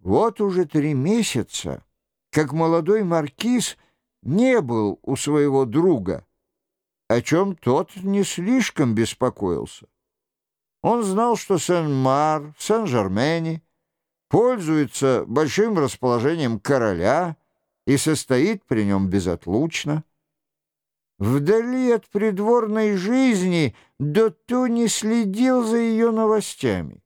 Вот уже три месяца, как молодой маркиз не был у своего друга, о чем тот не слишком беспокоился. Он знал, что Сен-Мар, Сен-Жермени пользуется большим расположением короля и состоит при нем безотлучно. Вдали от придворной жизни Доту не следил за ее новостями.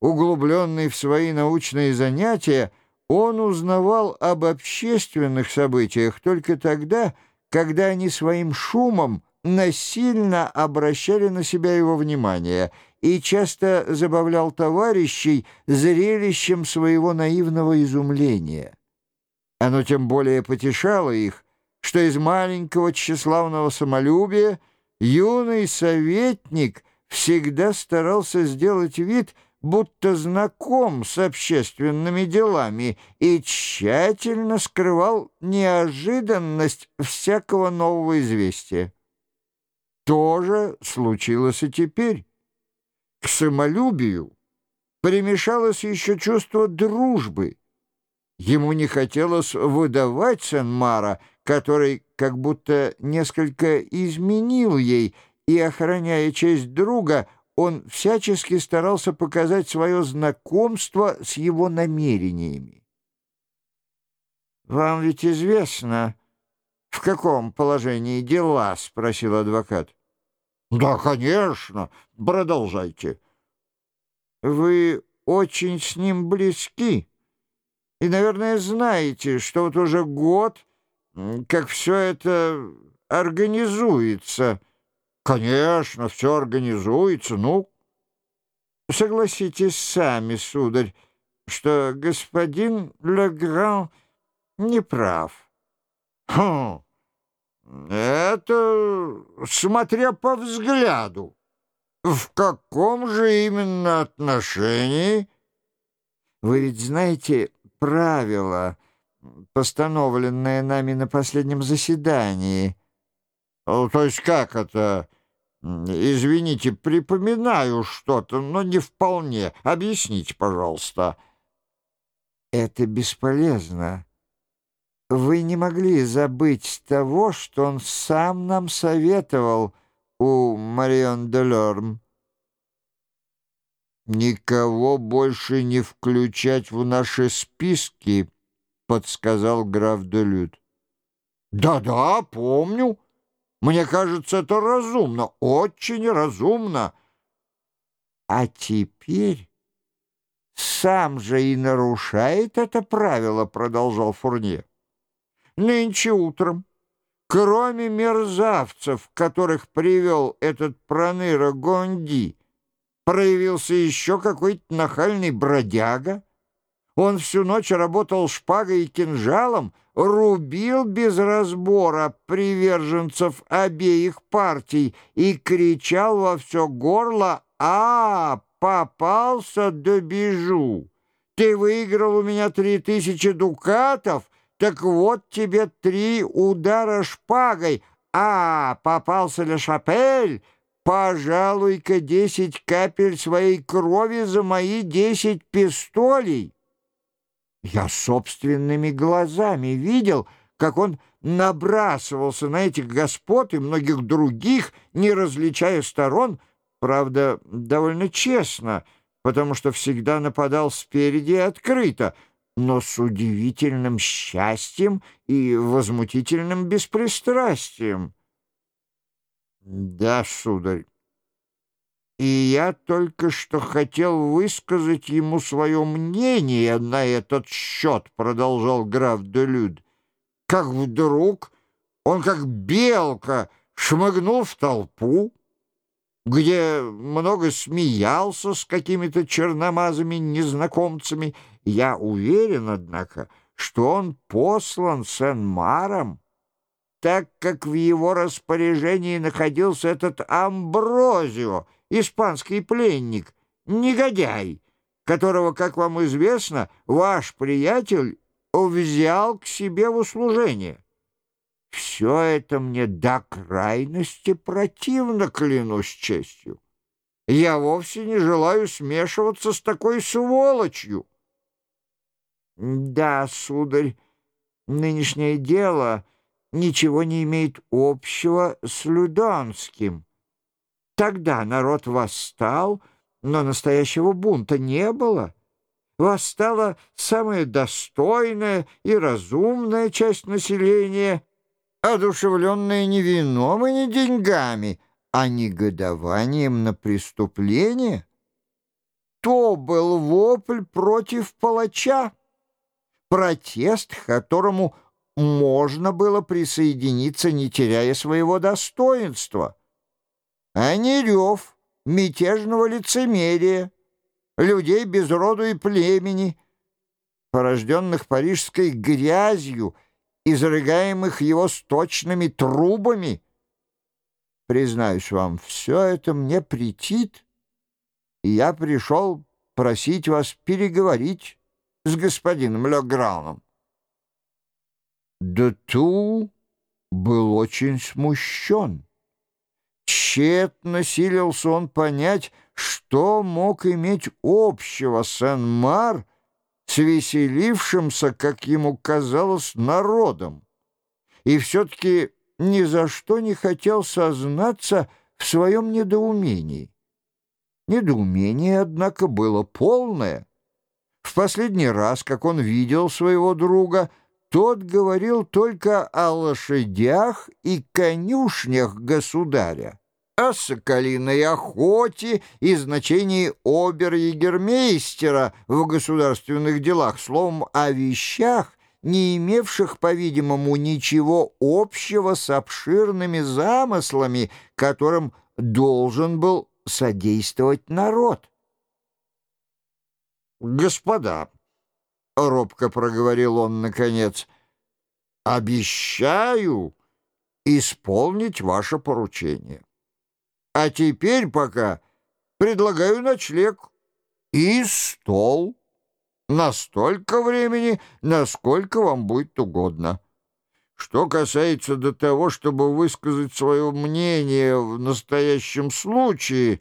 Углубленный в свои научные занятия, он узнавал об общественных событиях только тогда, когда они своим шумом насильно обращали на себя его внимание и часто забавлял товарищей зрелищем своего наивного изумления. Оно тем более потешало их, что из маленького тщеславного самолюбия юный советник всегда старался сделать вид, будто знаком с общественными делами и тщательно скрывал неожиданность всякого нового известия. То же случилось и теперь. К самолюбию примешалось еще чувство дружбы. Ему не хотелось выдавать Сен-Мара, который как будто несколько изменил ей, и, охраняя честь друга, он всячески старался показать свое знакомство с его намерениями. «Вам ведь известно, в каком положении дела?» — спросил адвокат. «Да, конечно. Продолжайте». «Вы очень с ним близки и, наверное, знаете, что вот уже год, как все это организуется». Конечно, все организуется, ну... Согласитесь сами, сударь, что господин Легран не прав. Хм, это смотря по взгляду. В каком же именно отношении? Вы ведь знаете правила, постановленное нами на последнем заседании. То есть как это... Извините, припоминаю что-то, но не вполне. Объясните, пожалуйста. Это бесполезно. Вы не могли забыть того, что он сам нам советовал у Марион де Лорм. «Никого больше не включать в наши списки», — подсказал граф де Люд. «Да-да, помню». Мне кажется, это разумно, очень разумно. А теперь сам же и нарушает это правило, продолжал Фурне. Нынче утром, кроме мерзавцев, которых привел этот проныра Гонди, проявился еще какой-то нахальный бродяга, он всю ночь работал шпагой и кинжалом, рубил без разбора приверженцев обеих партий и кричал во все горло «А, попался, да бежу! Ты выиграл у меня три тысячи дукатов, так вот тебе три удара шпагой. А, попался Ле Шапель!» Пожалуй-ка десять капель своей крови за мои десять пистолей. Я собственными глазами видел, как он набрасывался на этих господ и многих других, не различая сторон, правда, довольно честно, потому что всегда нападал спереди и открыто, но с удивительным счастьем и возмутительным беспристрастием. Да, сударь, и я только что хотел высказать ему свое мнение на этот счет, продолжал граф де Люд. Как вдруг он, как белка, шмыгнул в толпу, где много смеялся с какими-то черномазыми незнакомцами. Я уверен, однако, что он послан Сен-Маром, так как в его распоряжении находился этот Амброзио — испанский пленник, негодяй, которого, как вам известно, ваш приятель взял к себе в услужение. Все это мне до крайности противно, клянусь честью. Я вовсе не желаю смешиваться с такой сволочью. Да, сударь, нынешнее дело ничего не имеет общего с Людонским. Тогда народ восстал, но настоящего бунта не было. Восстала самая достойная и разумная часть населения, одушевленная не вином и не деньгами, а негодованием на преступление. То был вопль против палача, протест, к которому можно было присоединиться, не теряя своего достоинства а не рев мятежного лицемерия, людей без роду и племени, порожденных парижской грязью, изрыгаемых его сточными трубами. Признаюсь вам, все это мне претит, и я пришел просить вас переговорить с господином Леграном. Дету был очень смущен. Тщетно силился он понять, что мог иметь общего Сен-Мар с веселившимся, как ему казалось, народом. И все-таки ни за что не хотел сознаться в своем недоумении. Недоумение, однако, было полное. В последний раз, как он видел своего друга, тот говорил только о лошадях и конюшнях государя о соколиной охоте и значении обер-егермейстера в государственных делах, словом, о вещах, не имевших, по-видимому, ничего общего с обширными замыслами, которым должен был содействовать народ. «Господа», — робко проговорил он наконец, — «обещаю исполнить ваше поручение». А теперь пока предлагаю ночлег и стол на столько времени, насколько вам будет угодно. Что касается до того, чтобы высказать свое мнение в настоящем случае,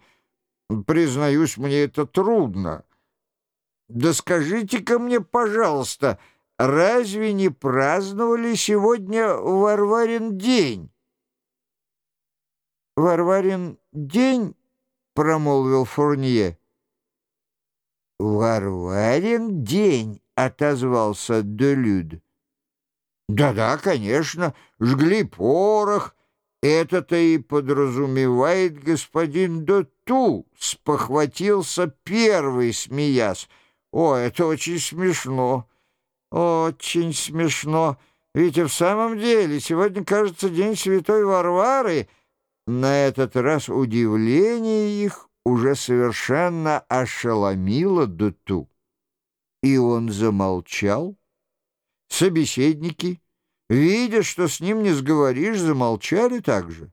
признаюсь, мне это трудно. Да скажите-ка мне, пожалуйста, разве не праздновали сегодня Варварин день? Варварин день, — промолвил Фурнье. «Варварин день», — отозвался Делюд. «Да-да, конечно, жгли порох. Это-то и подразумевает господин Доту», — спохватился первый, смеясь. «О, это очень смешно, очень смешно. Ведь и в самом деле сегодня, кажется, день Святой Варвары — на этот раз удивление их уже совершенно ошеломило Дуту. И он замолчал. Собеседники, видя, что с ним не сговоришь, замолчали также.